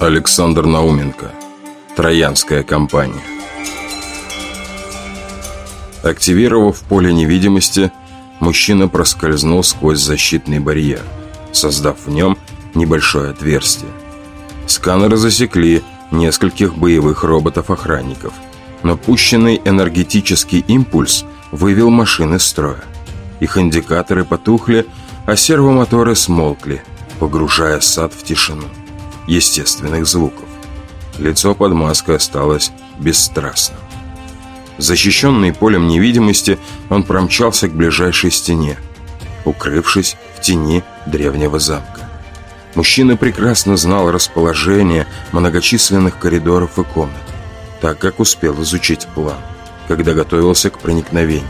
Александр Науменко. Троянская компания. Активировав поле невидимости, мужчина проскользнул сквозь защитный барьер, создав в нем небольшое отверстие. Сканеры засекли нескольких боевых роботов-охранников, но пущенный энергетический импульс вывел машины из строя. Их индикаторы потухли, а сервомоторы смолкли, погружая сад в тишину естественных звуков. Лицо под маской осталось бесстрастным. Защищенный полем невидимости, он промчался к ближайшей стене, укрывшись в тени древнего замка. Мужчина прекрасно знал расположение многочисленных коридоров и комнат, так как успел изучить план, когда готовился к проникновению.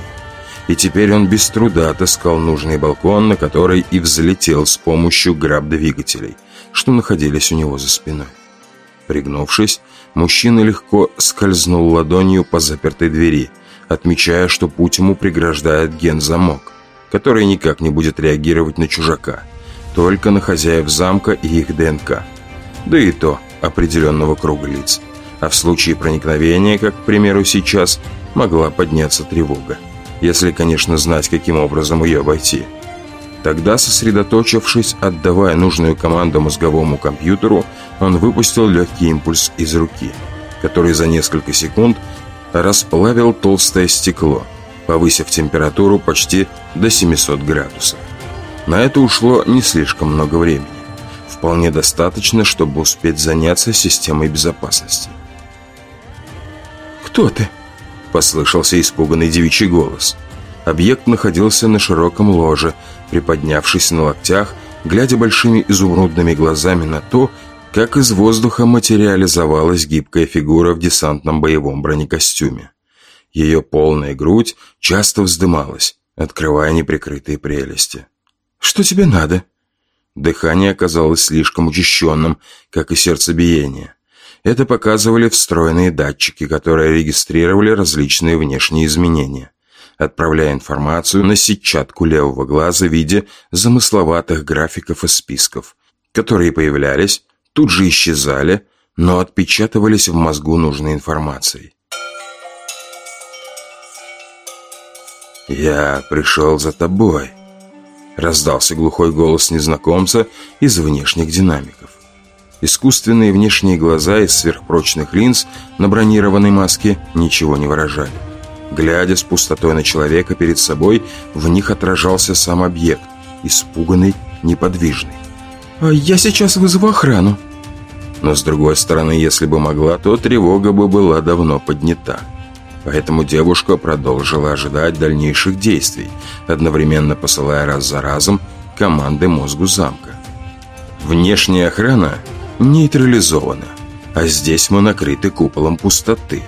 И теперь он без труда отыскал нужный балкон, на который и взлетел с помощью граб-двигателей, что находились у него за спиной. Пригнувшись, мужчина легко скользнул ладонью по запертой двери, отмечая, что путь ему преграждает ген-замок, который никак не будет реагировать на чужака, только на хозяев замка и их ДНК. Да и то определенного круга лиц. А в случае проникновения, как, к примеру, сейчас, могла подняться тревога. Если, конечно, знать, каким образом ее обойти. Тогда, сосредоточившись, отдавая нужную команду мозговому компьютеру, он выпустил легкий импульс из руки, который за несколько секунд расплавил толстое стекло, повысив температуру почти до 700 градусов. На это ушло не слишком много времени. Вполне достаточно, чтобы успеть заняться системой безопасности. «Кто ты?» – послышался испуганный девичий голос. Объект находился на широком ложе, приподнявшись на локтях, глядя большими изумрудными глазами на то, как из воздуха материализовалась гибкая фигура в десантном боевом бронекостюме. Ее полная грудь часто вздымалась, открывая неприкрытые прелести. «Что тебе надо?» Дыхание оказалось слишком учащенным, как и сердцебиение. Это показывали встроенные датчики, которые регистрировали различные внешние изменения отправляя информацию на сетчатку левого глаза в виде замысловатых графиков и списков, которые появлялись, тут же исчезали, но отпечатывались в мозгу нужной информацией. «Я пришел за тобой», — раздался глухой голос незнакомца из внешних динамиков. Искусственные внешние глаза из сверхпрочных линз на бронированной маске ничего не выражали. Глядя с пустотой на человека перед собой, в них отражался сам объект, испуганный, неподвижный. «А «Я сейчас вызову охрану». Но с другой стороны, если бы могла, то тревога бы была давно поднята. Поэтому девушка продолжила ожидать дальнейших действий, одновременно посылая раз за разом команды мозгу замка. Внешняя охрана нейтрализована, а здесь мы накрыты куполом пустоты.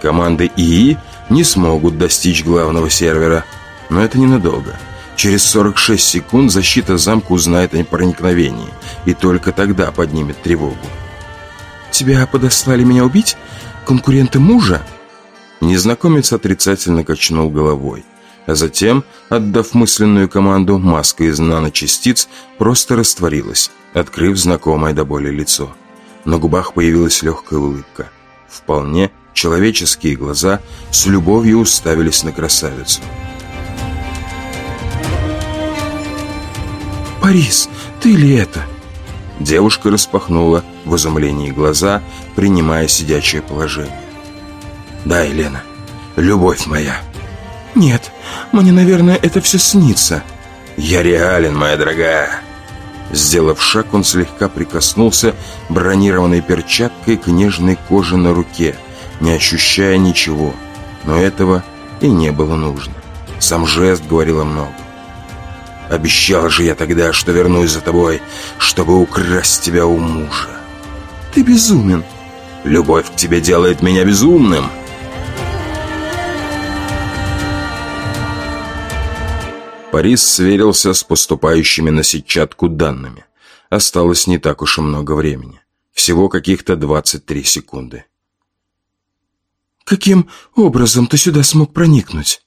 Команды ИИ не смогут достичь главного сервера, но это ненадолго. Через 46 секунд защита замка узнает о проникновении, и только тогда поднимет тревогу. «Тебя подослали меня убить? Конкуренты мужа?» Незнакомец отрицательно качнул головой, а затем, отдав мысленную команду, маска из наночастиц просто растворилась, открыв знакомое до боли лицо. На губах появилась легкая улыбка. Вполне Человеческие глаза с любовью уставились на красавицу. «Парис, ты ли это?» Девушка распахнула в изумлении глаза, принимая сидячее положение. «Да, Елена, любовь моя». «Нет, мне, наверное, это все снится». «Я реален, моя дорогая». Сделав шаг, он слегка прикоснулся бронированной перчаткой к нежной коже на руке – не ощущая ничего. Но этого и не было нужно. Сам жест говорил о многом. Обещал же я тогда, что вернусь за тобой, чтобы украсть тебя у мужа. Ты безумен. Любовь к тебе делает меня безумным. Парис сверился с поступающими на сетчатку данными. Осталось не так уж и много времени. Всего каких-то 23 секунды. Каким образом ты сюда смог проникнуть?»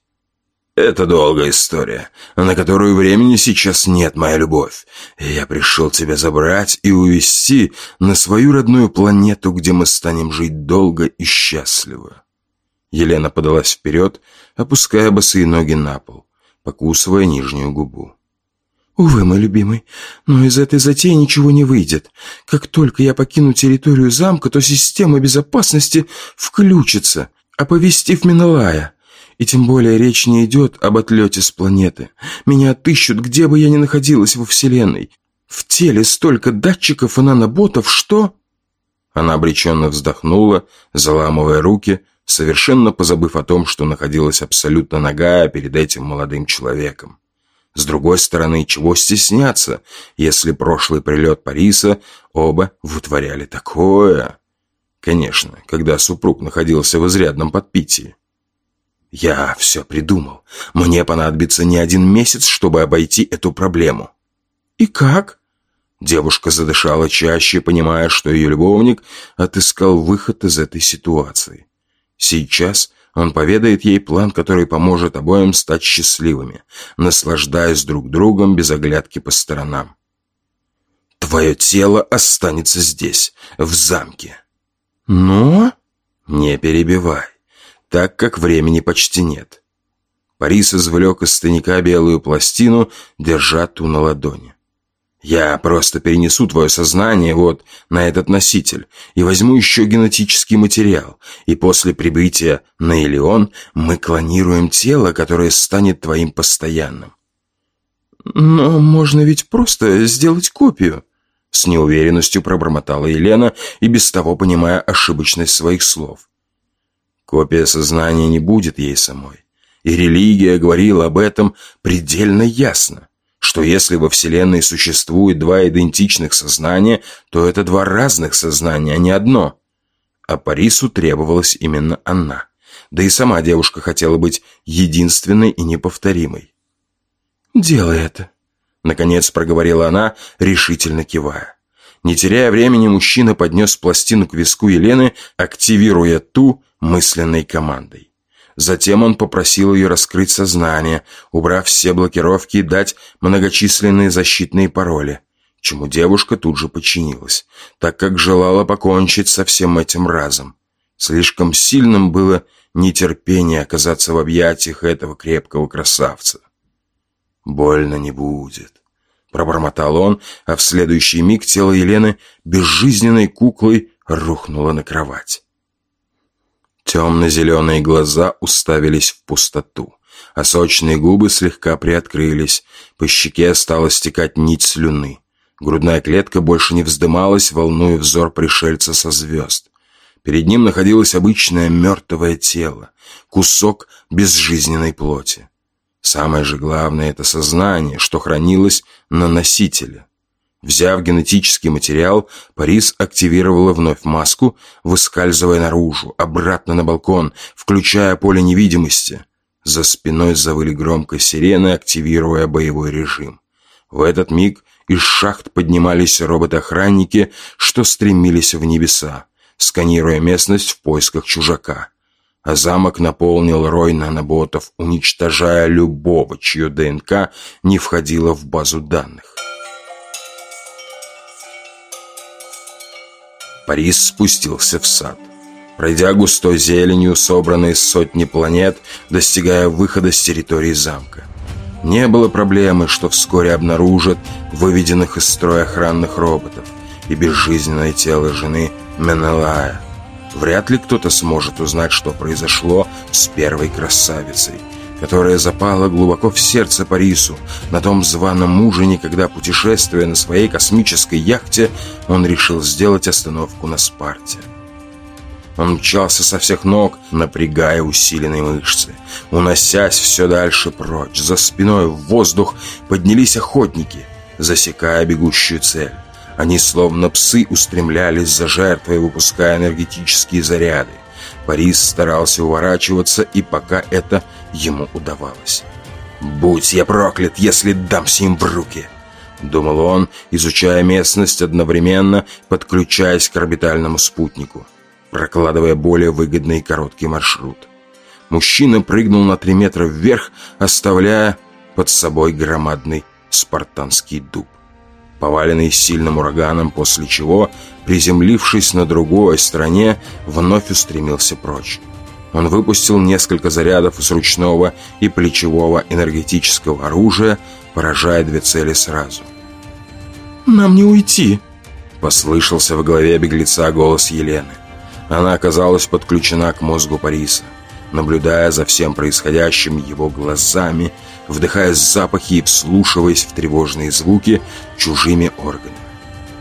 Это долгая история, на которую времени сейчас нет, моя любовь. Я пришел тебя забрать и увезти на свою родную планету, где мы станем жить долго и счастливо». Елена подалась вперед, опуская босые ноги на пол, покусывая нижнюю губу. «Увы, мой любимый, но из этой затеи ничего не выйдет. Как только я покину территорию замка, то система безопасности включится, оповестив Миналая. И тем более речь не идет об отлете с планеты. Меня отыщут, где бы я ни находилась во Вселенной. В теле столько датчиков и наноботов, что...» Она обреченно вздохнула, заламывая руки, совершенно позабыв о том, что находилась абсолютно нагая перед этим молодым человеком. С другой стороны, чего стесняться, если прошлый прилет Париса оба вытворяли такое? Конечно, когда супруг находился в изрядном подпитии. Я все придумал. Мне понадобится не один месяц, чтобы обойти эту проблему. И как? Девушка задышала чаще, понимая, что ее любовник отыскал выход из этой ситуации. Сейчас он поведает ей план, который поможет обоим стать счастливыми, наслаждаясь друг другом без оглядки по сторонам. «Твое тело останется здесь, в замке». «Но...» «Не перебивай так как времени почти нет. Парис извлек из тайника белую пластину, держа ту на ладони. «Я просто перенесу твое сознание вот на этот носитель и возьму еще генетический материал, и после прибытия на Элеон мы клонируем тело, которое станет твоим постоянным». «Но можно ведь просто сделать копию», — с неуверенностью пробормотала Елена и без того понимая ошибочность своих слов. Копия сознания не будет ей самой. И религия говорила об этом предельно ясно, что если во Вселенной существует два идентичных сознания, то это два разных сознания, а не одно. А Парису требовалась именно она. Да и сама девушка хотела быть единственной и неповторимой. «Делай это», — наконец проговорила она, решительно кивая. Не теряя времени, мужчина поднес пластину к виску Елены, активируя ту, мысленной командой. Затем он попросил ее раскрыть сознание, убрав все блокировки и дать многочисленные защитные пароли, чему девушка тут же подчинилась, так как желала покончить со всем этим разом. Слишком сильным было нетерпение оказаться в объятиях этого крепкого красавца. «Больно не будет», — пробормотал он, а в следующий миг тело Елены безжизненной куклой рухнуло на кровать. Темно-зеленые глаза уставились в пустоту, а сочные губы слегка приоткрылись, по щеке стала стекать нить слюны. Грудная клетка больше не вздымалась, волнуя взор пришельца со звезд. Перед ним находилось обычное мертвое тело, кусок безжизненной плоти. Самое же главное — это сознание, что хранилось на носителе. Взяв генетический материал, Парис активировала вновь маску, выскальзывая наружу, обратно на балкон, включая поле невидимости. За спиной завыли громко сирены, активируя боевой режим. В этот миг из шахт поднимались роботы-охранники, что стремились в небеса, сканируя местность в поисках чужака. А замок наполнил рой наноботов, уничтожая любого, чье ДНК не входило в базу данных. Парис спустился в сад. Пройдя густой зеленью, собранной из сотни планет, достигая выхода с территории замка. Не было проблемы, что вскоре обнаружат выведенных из строя охранных роботов и безжизненное тело жены Менелая. Вряд ли кто-то сможет узнать, что произошло с первой красавицей – которая запала глубоко в сердце Парису на том званом ужине, когда, путешествуя на своей космической яхте, он решил сделать остановку на Спарте. Он мчался со всех ног, напрягая усиленные мышцы. Уносясь все дальше прочь, за спиной в воздух поднялись охотники, засекая бегущую цель. Они, словно псы, устремлялись за жертвой, выпуская энергетические заряды. Парис старался уворачиваться, и пока это ему удавалось. «Будь я проклят, если дамся им в руки!» Думал он, изучая местность одновременно, подключаясь к орбитальному спутнику, прокладывая более выгодный короткий маршрут. Мужчина прыгнул на три метра вверх, оставляя под собой громадный спартанский дуб поваленный сильным ураганом, после чего, приземлившись на другой стороне, вновь устремился прочь. Он выпустил несколько зарядов из ручного и плечевого энергетического оружия, поражая две цели сразу. «Нам не уйти!» – послышался в голове беглеца голос Елены. Она оказалась подключена к мозгу Париса, наблюдая за всем происходящим его глазами – вдыхая запахи и вслушиваясь в тревожные звуки чужими органами.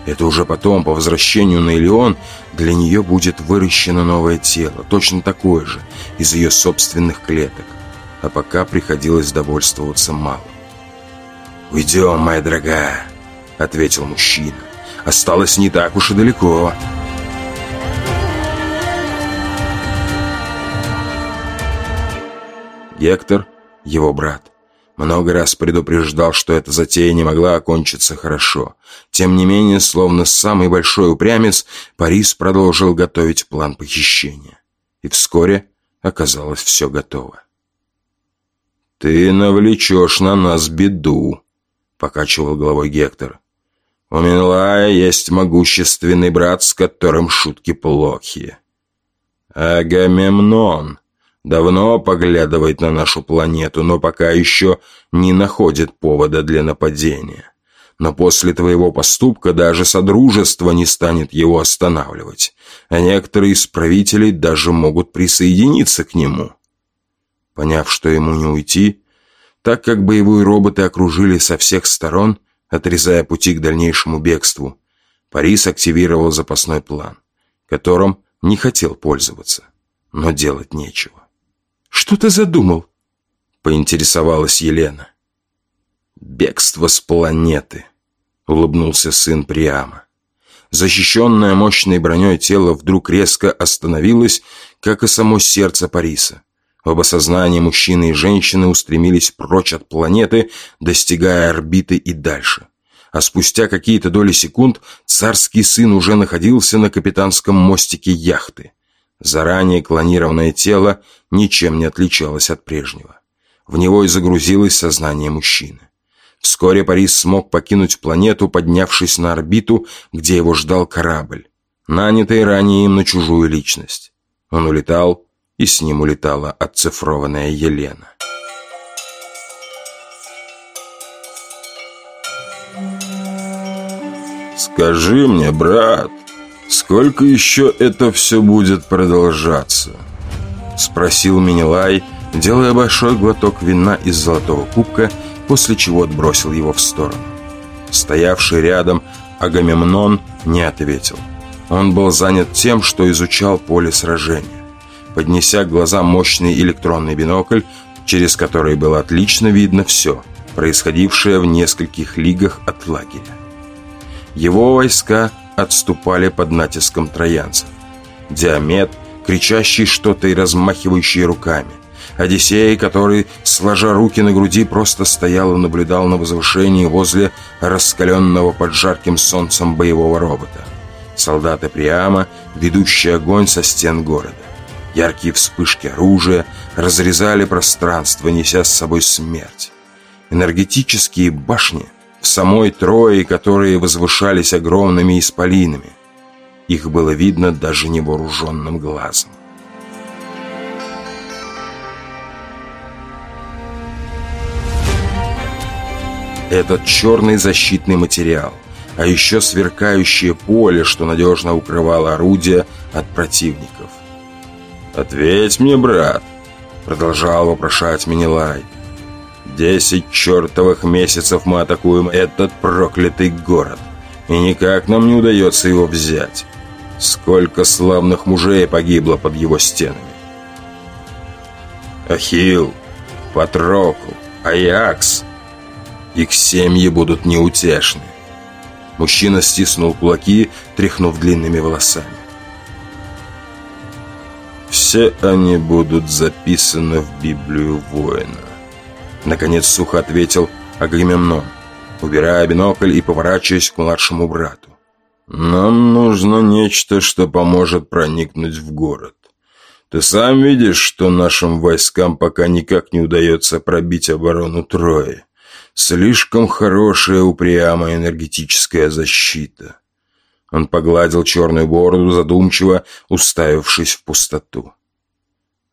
Это уже потом, по возвращению на Элеон, для нее будет выращено новое тело, точно такое же, из ее собственных клеток. А пока приходилось довольствоваться малым. «Уйдем, моя дорогая», — ответил мужчина. «Осталось не так уж и далеко». Гектор, его брат, много раз предупреждал, что эта затея не могла окончиться хорошо. Тем не менее, словно самый большой упрямец, Парис продолжил готовить план похищения. И вскоре оказалось все готово. «Ты навлечешь на нас беду», — покачивал головой Гектор. «У Минлая есть могущественный брат, с которым шутки плохие. Агамемнон, Давно поглядывает на нашу планету, но пока еще не находит повода для нападения. Но после твоего поступка даже Содружество не станет его останавливать, а некоторые из правителей даже могут присоединиться к нему. Поняв, что ему не уйти, так как боевые роботы окружили со всех сторон, отрезая пути к дальнейшему бегству, Парис активировал запасной план, которым не хотел пользоваться, но делать нечего. «Что ты задумал?» — поинтересовалась Елена. «Бегство с планеты», — улыбнулся сын Приама. Защищенное мощной броней тело вдруг резко остановилось, как и само сердце Париса. Оба сознания мужчины и женщины устремились прочь от планеты, достигая орбиты и дальше. А спустя какие-то доли секунд царский сын уже находился на капитанском мостике яхты. Заранее клонированное тело ничем не отличалось от прежнего. В него и загрузилось сознание мужчины. Вскоре Парис смог покинуть планету, поднявшись на орбиту, где его ждал корабль, нанятый ранее им на чужую личность. Он улетал, и с ним улетала отцифрованная Елена. «Скажи мне, брат», «Сколько еще это все будет продолжаться?» Спросил Минилай, делая большой глоток вина из золотого кубка, после чего отбросил его в сторону. Стоявший рядом Агамемнон не ответил. Он был занят тем, что изучал поле сражения. Поднеся к глазам мощный электронный бинокль, через который было отлично видно все, происходившее в нескольких лигах от лагеря. Его войска отступали под натиском троянцев. Диамет, кричащий что-то и размахивающий руками. Одиссей, который, сложа руки на груди, просто стоял и наблюдал на возвышении возле раскаленного под жарким солнцем боевого робота. Солдаты Приама, ведущие огонь со стен города. Яркие вспышки оружия разрезали пространство, неся с собой смерть. Энергетические башни – в самой Трое, которые возвышались огромными исполинами. Их было видно даже невооруженным глазом. Этот черный защитный материал, а еще сверкающее поле, что надежно укрывало орудие от противников. «Ответь мне, брат!» Продолжал вопрошать Минилай. Десять чертовых месяцев мы атакуем этот проклятый город, и никак нам не удается его взять. Сколько славных мужей погибло под его стенами. Ахилл, Патрокл, Аякс. Их семьи будут неутешны. Мужчина стиснул кулаки, тряхнув длинными волосами. Все они будут записаны в Библию воина. Наконец сухо ответил Агамемнон, убирая бинокль и поворачиваясь к младшему брату. «Нам нужно нечто, что поможет проникнуть в город. Ты сам видишь, что нашим войскам пока никак не удается пробить оборону Трои. Слишком хорошая упрямая энергетическая защита. Он погладил черную бороду, задумчиво уставившись в пустоту.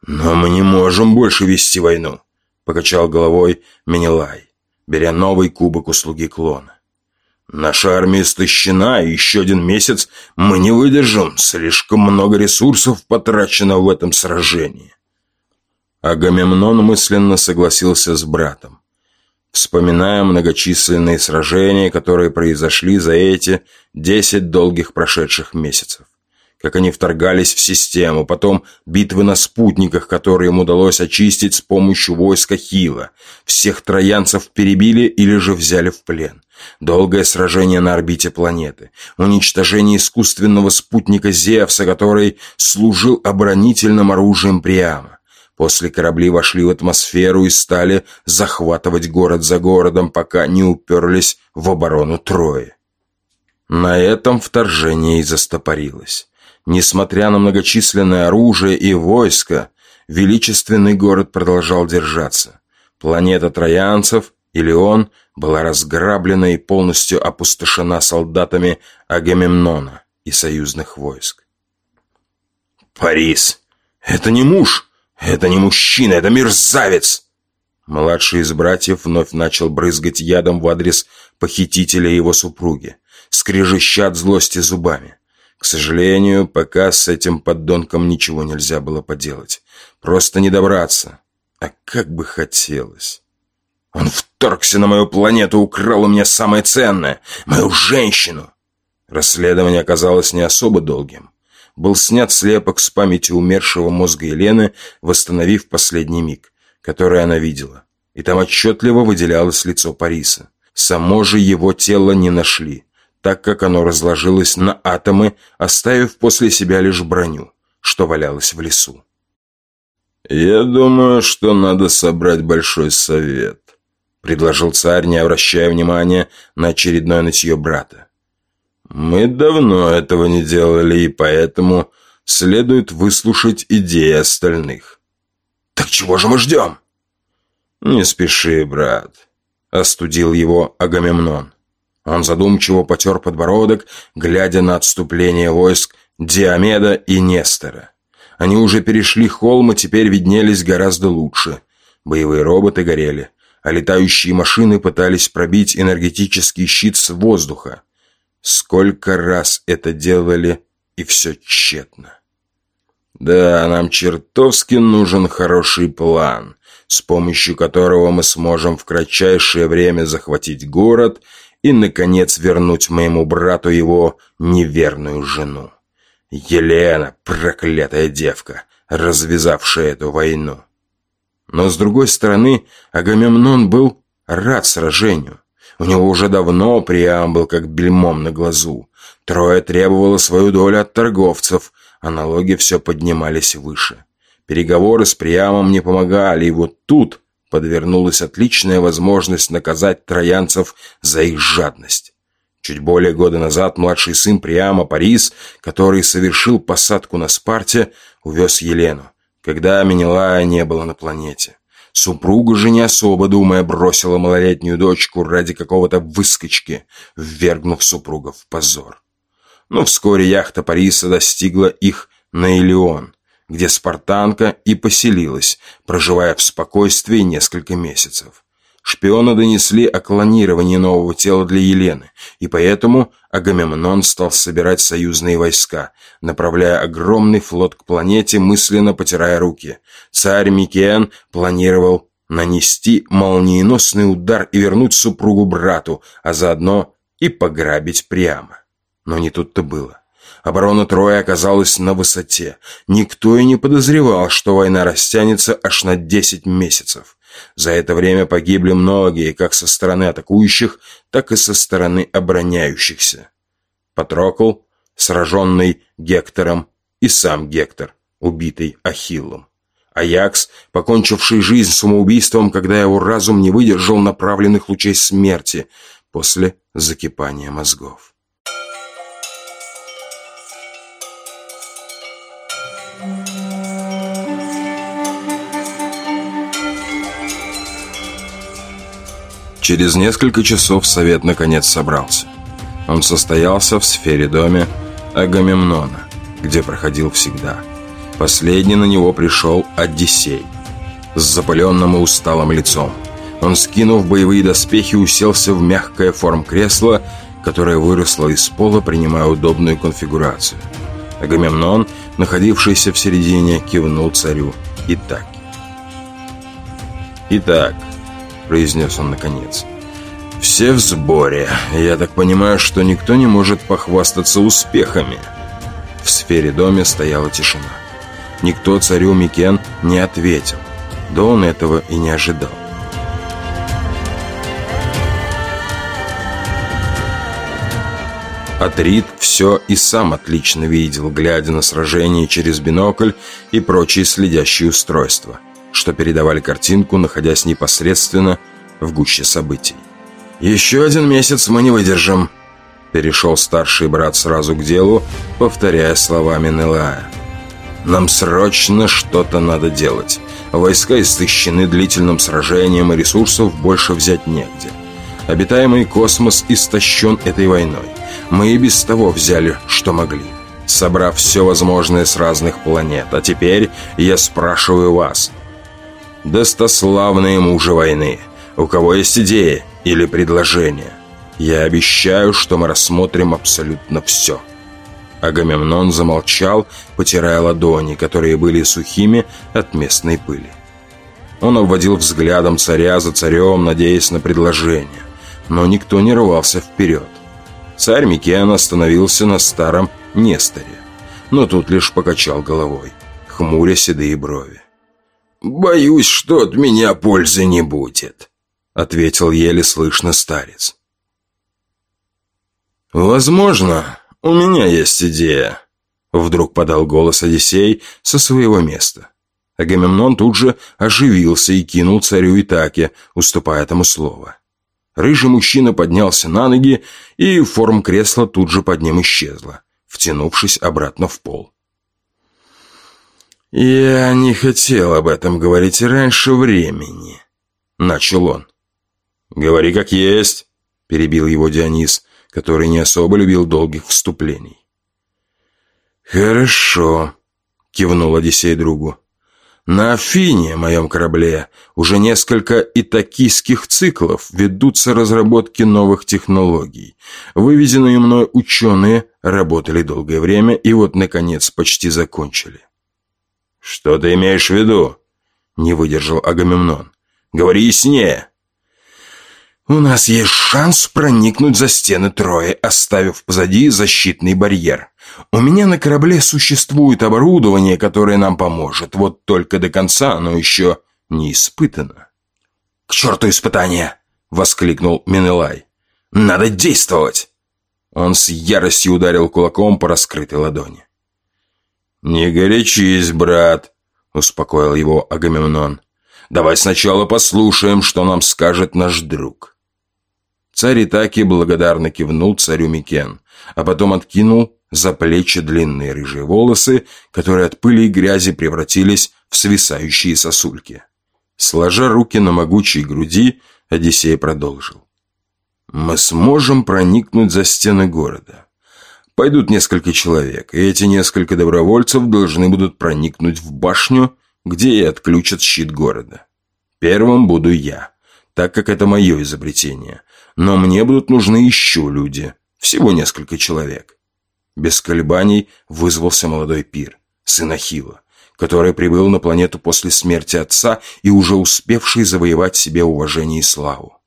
«Но мы не можем больше вести войну», — покачал головой Менелай, беря новый кубок услуги клона. Наша армия истощена, и еще один месяц мы не выдержим. Слишком много ресурсов потрачено в этом сражении. Агамемнон мысленно согласился с братом, вспоминая многочисленные сражения, которые произошли за эти десять долгих прошедших месяцев как они вторгались в систему, потом битвы на спутниках, которые им удалось очистить с помощью войска Хила. Всех троянцев перебили или же взяли в плен. Долгое сражение на орбите планеты. Уничтожение искусственного спутника Зевса, который служил оборонительным оружием Приама. После корабли вошли в атмосферу и стали захватывать город за городом, пока не уперлись в оборону Трои. На этом вторжение и застопорилось. Несмотря на многочисленное оружие и войско, величественный город продолжал держаться. Планета троянцев, Илеон, была разграблена и полностью опустошена солдатами Агамемнона и союзных войск. «Парис! Это не муж! Это не мужчина! Это мерзавец!» Младший из братьев вновь начал брызгать ядом в адрес похитителя его супруги, скрежеща от злости зубами. К сожалению, пока с этим поддонком ничего нельзя было поделать. Просто не добраться. А как бы хотелось. Он вторгся на мою планету, украл у меня самое ценное — мою женщину. Расследование оказалось не особо долгим. Был снят слепок с памяти умершего мозга Елены, восстановив последний миг, который она видела. И там отчетливо выделялось лицо Париса. Само же его тело не нашли так как оно разложилось на атомы, оставив после себя лишь броню, что валялось в лесу. «Я думаю, что надо собрать большой совет», — предложил царь, не обращая внимания на очередное нытье брата. «Мы давно этого не делали, и поэтому следует выслушать идеи остальных». «Так чего же мы ждем?» «Не спеши, брат», — остудил его Агамемнон. Он задумчиво потер подбородок, глядя на отступление войск Диомеда и Нестора. Они уже перешли холм и теперь виднелись гораздо лучше. Боевые роботы горели, а летающие машины пытались пробить энергетический щит с воздуха. Сколько раз это делали, и все тщетно. Да, нам чертовски нужен хороший план, с помощью которого мы сможем в кратчайшее время захватить город и, наконец, вернуть моему брату его неверную жену. Елена, проклятая девка, развязавшая эту войну. Но, с другой стороны, Агамемнон был рад сражению. У него уже давно Приам был как бельмом на глазу. Трое требовало свою долю от торговцев, а налоги все поднимались выше. Переговоры с Приамом не помогали, и вот тут подвернулась отличная возможность наказать троянцев за их жадность. Чуть более года назад младший сын Приама Парис, который совершил посадку на Спарте, увез Елену, когда Менелая не было на планете. Супруга же не особо думая бросила малолетнюю дочку ради какого-то выскочки, ввергнув супруга в позор. Но вскоре яхта Париса достигла их на Илеон, где спартанка и поселилась, проживая в спокойствии несколько месяцев. Шпионы донесли о клонировании нового тела для Елены, и поэтому Агамемнон стал собирать союзные войска, направляя огромный флот к планете, мысленно потирая руки. Царь Микиен планировал нанести молниеносный удар и вернуть супругу брату, а заодно и пограбить прямо. Но не тут-то было. Оборона Трои оказалась на высоте. Никто и не подозревал, что война растянется аж на 10 месяцев. За это время погибли многие, как со стороны атакующих, так и со стороны обороняющихся. Патрокл, сраженный Гектором, и сам Гектор, убитый Ахиллом. Аякс, покончивший жизнь самоубийством, когда его разум не выдержал направленных лучей смерти после закипания мозгов. Через несколько часов совет наконец собрался. Он состоялся в сфере доме Агамемнона, где проходил всегда. Последний на него пришел Одиссей с запаленным и усталым лицом. Он, скинув боевые доспехи, уселся в мягкое форм кресла, которое выросло из пола, принимая удобную конфигурацию. Агамемнон, находившийся в середине, кивнул царю Итаки. «Итак», — произнес он наконец, — «все в сборе. Я так понимаю, что никто не может похвастаться успехами». В сфере доме стояла тишина. Никто царю Микен не ответил. Да он этого и не ожидал. Атрит все и сам отлично видел, глядя на сражение через бинокль и прочие следящие устройства, что передавали картинку, находясь непосредственно в гуще событий. «Еще один месяц мы не выдержим», — перешел старший брат сразу к делу, повторяя словами Нелая. «Нам срочно что-то надо делать. Войска истощены длительным сражением, и ресурсов больше взять негде. Обитаемый космос истощен этой войной. Мы и без того взяли, что могли, собрав все возможное с разных планет. А теперь я спрашиваю вас, достославные мужи войны, у кого есть идеи или предложения? Я обещаю, что мы рассмотрим абсолютно все». Агамемнон замолчал, потирая ладони, которые были сухими от местной пыли. Он обводил взглядом царя за царем, надеясь на предложение но никто не рвался вперед. Царь Микен остановился на старом Несторе, но тут лишь покачал головой, хмуря седые брови. «Боюсь, что от меня пользы не будет», — ответил еле слышно старец. «Возможно, у меня есть идея», — вдруг подал голос Одиссей со своего места. Агамемнон тут же оживился и кинул царю Итаке, уступая этому слово. Рыжий мужчина поднялся на ноги, и форм кресла тут же под ним исчезла, втянувшись обратно в пол. «Я не хотел об этом говорить раньше времени», — начал он. «Говори как есть», — перебил его Дионис, который не особо любил долгих вступлений. «Хорошо», — кивнул Одиссей другу. На Афине, моем корабле, уже несколько итакийских циклов ведутся разработки новых технологий. Вывезенные мной ученые работали долгое время и вот, наконец, почти закончили. «Что ты имеешь в виду?» – не выдержал Агамемнон. «Говори яснее!» «У нас есть шанс проникнуть за стены Трои, оставив позади защитный барьер. У меня на корабле существует оборудование, которое нам поможет, вот только до конца оно еще не испытано». «К черту испытания!» — воскликнул Менелай. «Надо действовать!» Он с яростью ударил кулаком по раскрытой ладони. «Не горячись, брат», — успокоил его Агамемнон. «Давай сначала послушаем, что нам скажет наш друг». Царь Итаки благодарно кивнул царю Микен, а потом откинул за плечи длинные рыжие волосы, которые от пыли и грязи превратились в свисающие сосульки. Сложа руки на могучей груди, Одиссей продолжил. «Мы сможем проникнуть за стены города. Пойдут несколько человек, и эти несколько добровольцев должны будут проникнуть в башню, где и отключат щит города. Первым буду я, так как это мое изобретение, но мне будут нужны еще люди. Всего несколько человек. Без колебаний вызвался молодой пир, сын Ахилла, который прибыл на планету после смерти отца и уже успевший завоевать себе уважение и славу.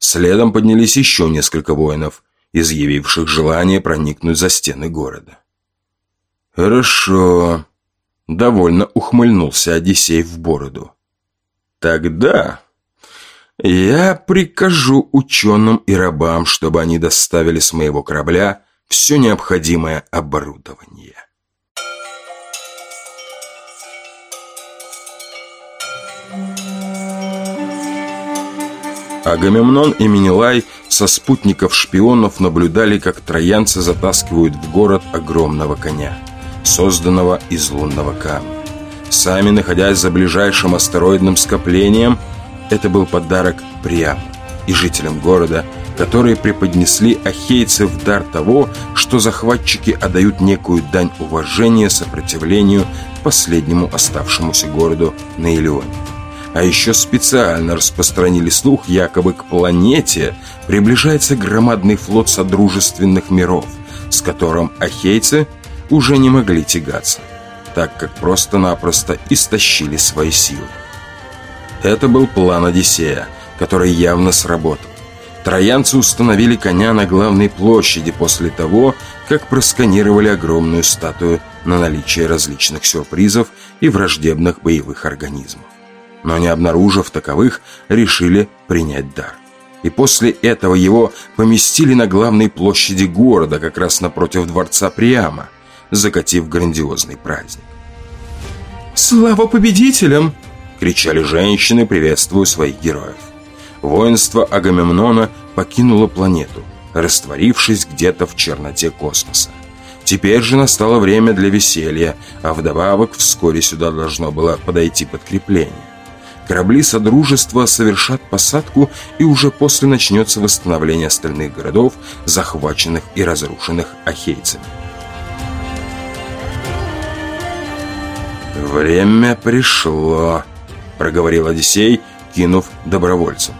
Следом поднялись еще несколько воинов, изъявивших желание проникнуть за стены города. «Хорошо», — довольно ухмыльнулся Одиссей в бороду. «Тогда я прикажу ученым и рабам, чтобы они доставили с моего корабля все необходимое оборудование. Агамемнон и Минилай со спутников-шпионов наблюдали, как троянцы затаскивают в город огромного коня, созданного из лунного камня. Сами, находясь за ближайшим астероидным скоплением, это был подарок Приаму, и жителям города, которые преподнесли ахейцев в дар того, что захватчики отдают некую дань уважения сопротивлению последнему оставшемуся городу на Илионе. А еще специально распространили слух, якобы к планете приближается громадный флот содружественных миров, с которым ахейцы уже не могли тягаться, так как просто-напросто истощили свои силы. Это был план Одиссея, который явно сработал. Троянцы установили коня на главной площади после того, как просканировали огромную статую на наличие различных сюрпризов и враждебных боевых организмов но не обнаружив таковых, решили принять дар. И после этого его поместили на главной площади города, как раз напротив дворца Приама, закатив грандиозный праздник. «Слава победителям!» — кричали женщины, приветствуя своих героев. Воинство Агамемнона покинуло планету, растворившись где-то в черноте космоса. Теперь же настало время для веселья, а вдобавок вскоре сюда должно было подойти подкрепление. Корабли Содружества совершат посадку, и уже после начнется восстановление остальных городов, захваченных и разрушенных ахейцами. «Время пришло», — проговорил Одиссей, кинув добровольцам.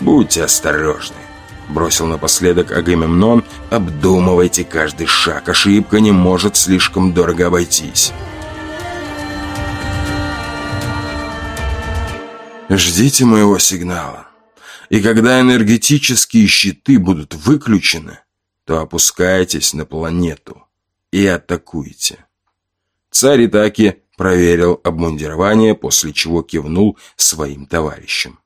«Будьте осторожны», — бросил напоследок Агамемнон, «обдумывайте каждый шаг, ошибка не может слишком дорого обойтись». Ждите моего сигнала. И когда энергетические щиты будут выключены, то опускайтесь на планету и атакуйте. Царь Итаки проверил обмундирование, после чего кивнул своим товарищам.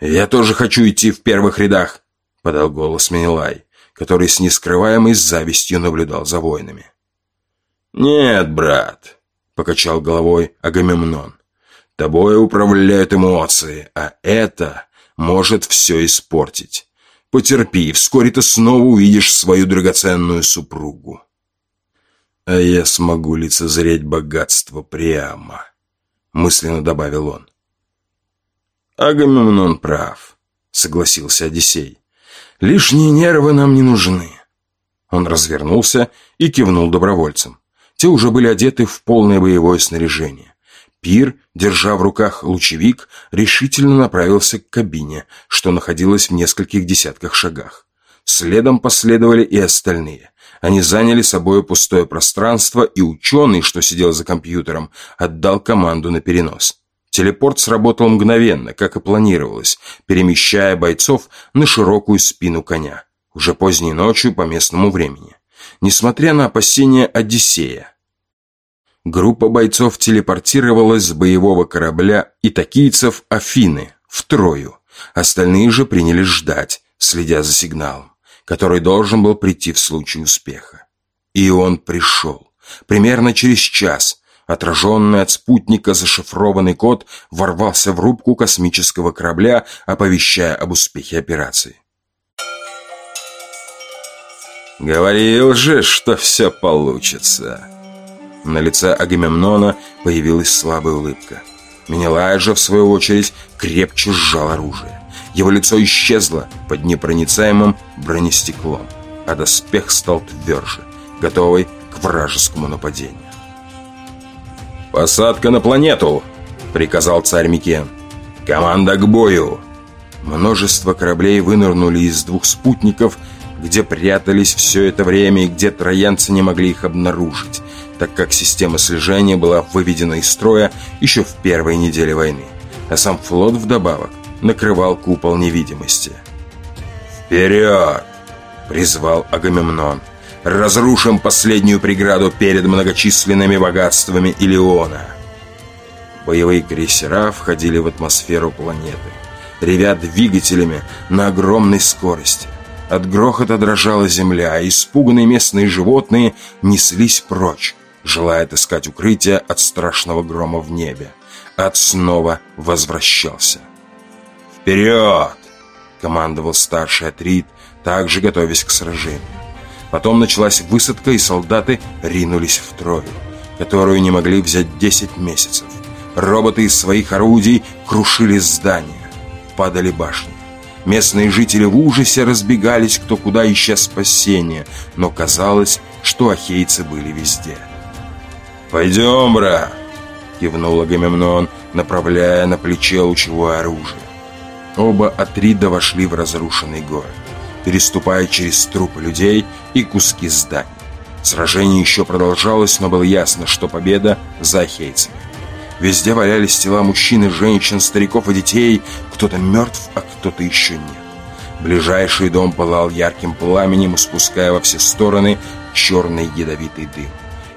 «Я тоже хочу идти в первых рядах», — подал голос Менелай, который с нескрываемой завистью наблюдал за воинами. «Нет, брат», — покачал головой Агамемнон. Тобой управляют эмоции, а это может все испортить. Потерпи, вскоре ты снова увидишь свою драгоценную супругу. А я смогу лицезреть богатство прямо, мысленно добавил он. Агамемнон прав, согласился Одиссей. Лишние нервы нам не нужны. Он развернулся и кивнул добровольцам. Те уже были одеты в полное боевое снаряжение. Пир, держа в руках лучевик, решительно направился к кабине, что находилась в нескольких десятках шагах. Следом последовали и остальные. Они заняли собой пустое пространство, и ученый, что сидел за компьютером, отдал команду на перенос. Телепорт сработал мгновенно, как и планировалось, перемещая бойцов на широкую спину коня. Уже поздней ночью по местному времени. Несмотря на опасения Одиссея, Группа бойцов телепортировалась с боевого корабля итакийцев Афины в Трою. Остальные же принялись ждать, следя за сигналом, который должен был прийти в случае успеха. И он пришел. Примерно через час отраженный от спутника зашифрованный код ворвался в рубку космического корабля, оповещая об успехе операции. «Говорил же, что все получится!» На лице Агамемнона появилась слабая улыбка. Менелай же, в свою очередь, крепче сжал оружие. Его лицо исчезло под непроницаемым бронестеклом, а доспех стал тверже, готовый к вражескому нападению. «Посадка на планету!» — приказал царь Микен. «Команда к бою!» Множество кораблей вынырнули из двух спутников, где прятались все это время и где троянцы не могли их обнаружить так как система слежения была выведена из строя еще в первой неделе войны, а сам флот вдобавок накрывал купол невидимости. «Вперед!» — призвал Агамемнон. «Разрушим последнюю преграду перед многочисленными богатствами Илиона!» Боевые крейсера входили в атмосферу планеты, ревя двигателями на огромной скорости. От грохота дрожала земля, а испуганные местные животные неслись прочь, желая отыскать укрытие от страшного грома в небе. Ад снова возвращался. «Вперед!» — командовал старший Атрит, также готовясь к сражению. Потом началась высадка, и солдаты ринулись в Трою, которую не могли взять 10 месяцев. Роботы из своих орудий крушили здания. падали башни. Местные жители в ужасе разбегались кто куда, ища спасения, но казалось, что ахейцы были везде. «Пойдем, бра!» — кивнул Агамемнон, направляя на плече лучевое оружие. Оба Атрида вошли в разрушенный город, переступая через трупы людей и куски зданий. Сражение еще продолжалось, но было ясно, что победа за ахейцами. Везде валялись тела мужчин и женщин, стариков и детей. Кто-то мертв, а кто-то еще нет. Ближайший дом пылал ярким пламенем, спуская во все стороны черный ядовитый дым.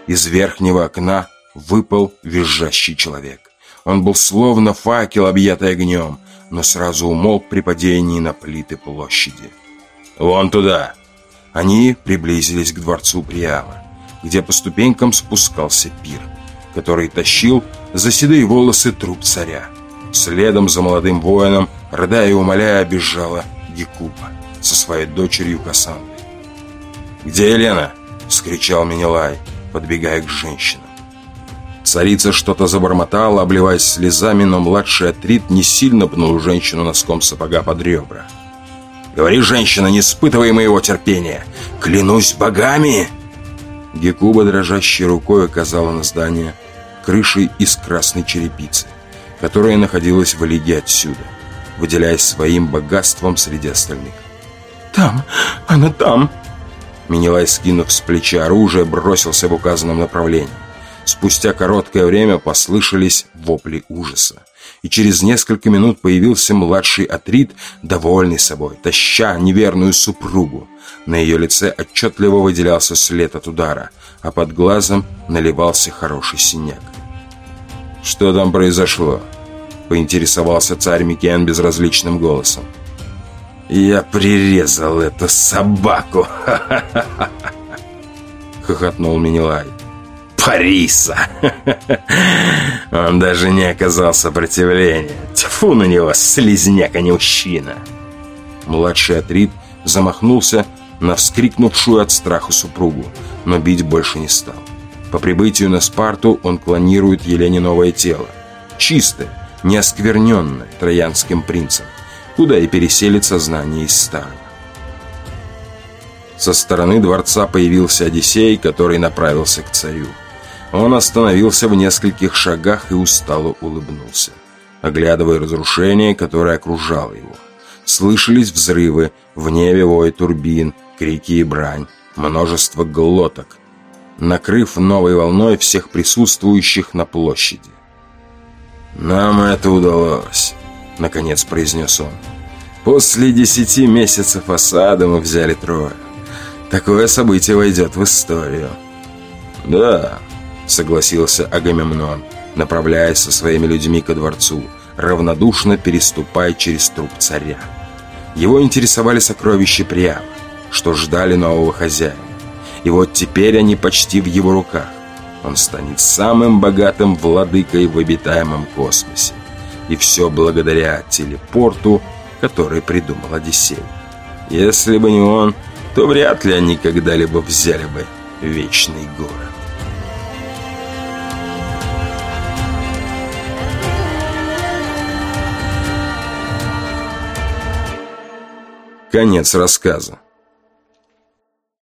Из верхнего окна выпал визжащий человек. Он был словно факел, объятый огнем, но сразу умолк при падении на плиты площади. «Вон туда!» Они приблизились к дворцу Приама, где по ступенькам спускался пир, который тащил за седые волосы труп царя. Следом за молодым воином, рыдая и умоляя, бежала Гекупа со своей дочерью Кассандрой. «Где Елена?» — вскричал Менелай, подбегая к женщинам. Царица что-то забормотала, обливаясь слезами, но младший Атрит не сильно пнул женщину носком сапога под ребра. «Говори, женщина, не испытывай моего терпения! Клянусь богами!» Гекуба, дрожащей рукой, оказала на здание крышей из красной черепицы, которая находилась в лиге отсюда, выделяясь своим богатством среди остальных. «Там! Она там!» Минилай, скинув с плеча оружие, бросился в указанном направлении. Спустя короткое время послышались вопли ужаса. И через несколько минут появился младший Атрит, довольный собой, таща неверную супругу. На ее лице отчетливо выделялся след от удара, а под глазом наливался хороший синяк. «Что там произошло?» — поинтересовался царь Микен безразличным голосом. «Я прирезал эту собаку!» — хохотнул Минилай. Париса. Он даже не оказал сопротивления. Тьфу на него, слизняк, а не мужчина. Младший Атрит замахнулся на вскрикнувшую от страха супругу, но бить больше не стал. По прибытию на Спарту он клонирует Елене новое тело. Чистое, неоскверненное троянским принцем, куда и переселит сознание из старого. Со стороны дворца появился Одиссей, который направился к царю. Он остановился в нескольких шагах и устало улыбнулся, оглядывая разрушение, которое окружало его. Слышались взрывы, в небе вой турбин, крики и брань, множество глоток, накрыв новой волной всех присутствующих на площади. «Нам это удалось», — наконец произнес он. «После десяти месяцев осады мы взяли Трою. Такое событие войдет в историю». «Да», согласился Агамемнон, направляясь со своими людьми ко дворцу, равнодушно переступая через труп царя. Его интересовали сокровища Приама, что ждали нового хозяина. И вот теперь они почти в его руках. Он станет самым богатым владыкой в обитаемом космосе. И все благодаря телепорту, который придумал Одиссей. Если бы не он, то вряд ли они когда-либо взяли бы Вечный город. Конец рассказа.